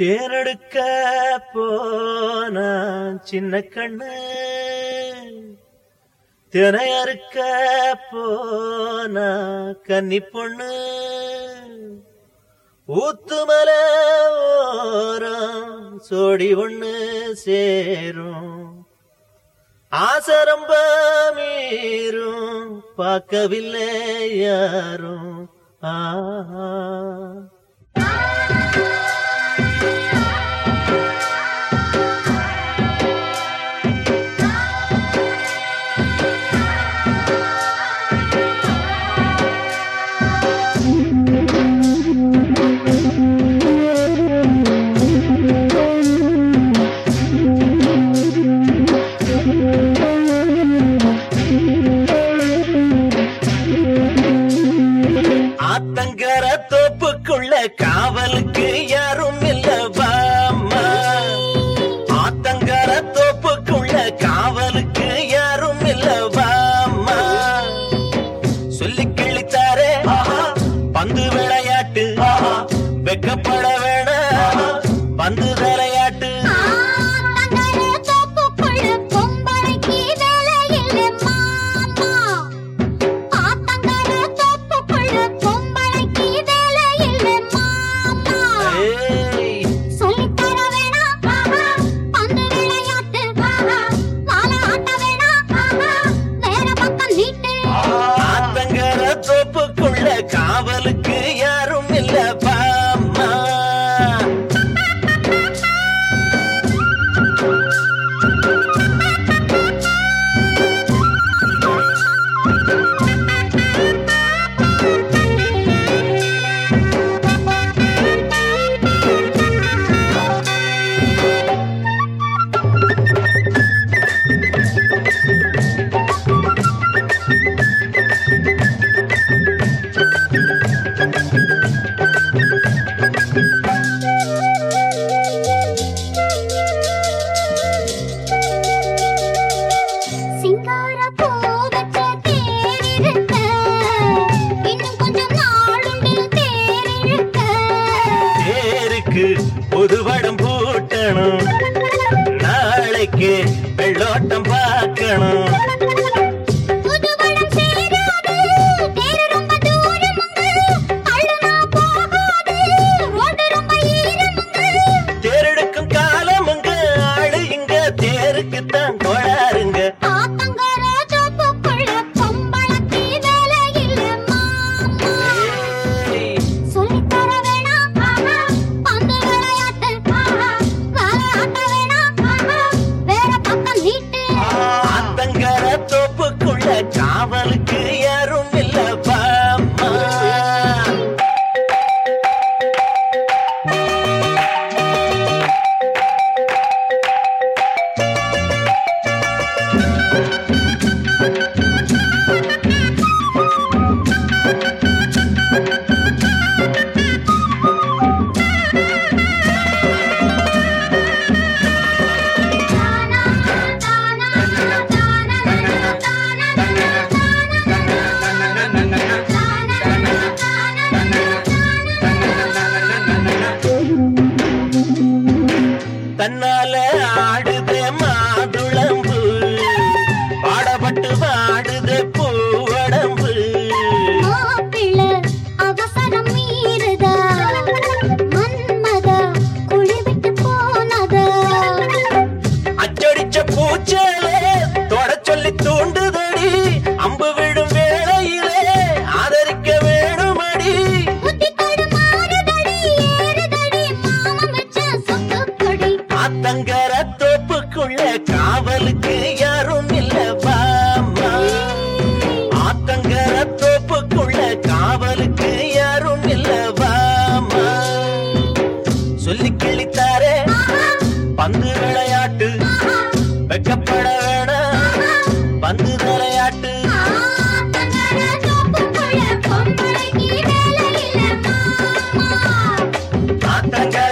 தேரெடுக்க போன சின்ன கண்ணு. தினையறுக்க போன கன்னி பொண்ணு. ஊத்துமல ஓரம் சோடி ஒண்ணு சேரும். ஆசரம்ப மீறும் பார்க்கவில்லை யாரும். ஆஹா. ஆத்தங்கர தோப்புக்குள்ள காவலுக்கு யாரும் இல்ல வாமா ஆத்தங்கர தோப்புக்குள்ள காவலுக்கு யாரும் இல்ல சொல்லி கிழித்தாரே பந்து விளையாட்டு வெக்கப்பட வேணாம். பந்து விளையாட்டு தேருக்கு புதுவடம் பூட்டணும். நாளைக்கு வெள்ளோட்டம் பார்க்கணும். அம்பு விடும் வேளையிலே ஆதரிக்க வேணுமடி. ஆத்தங்கர தோப்புக்குள்ள காவலுக்கு யாரும் இல்ல பாமா ஆத்தங்கர தோப்புக்குள்ள காவலுக்கு யாரும் இல்ல பாமா சொல்லி கிழித்தாரே. பந்து விளையாட்டு. வெக்கப்பட Taca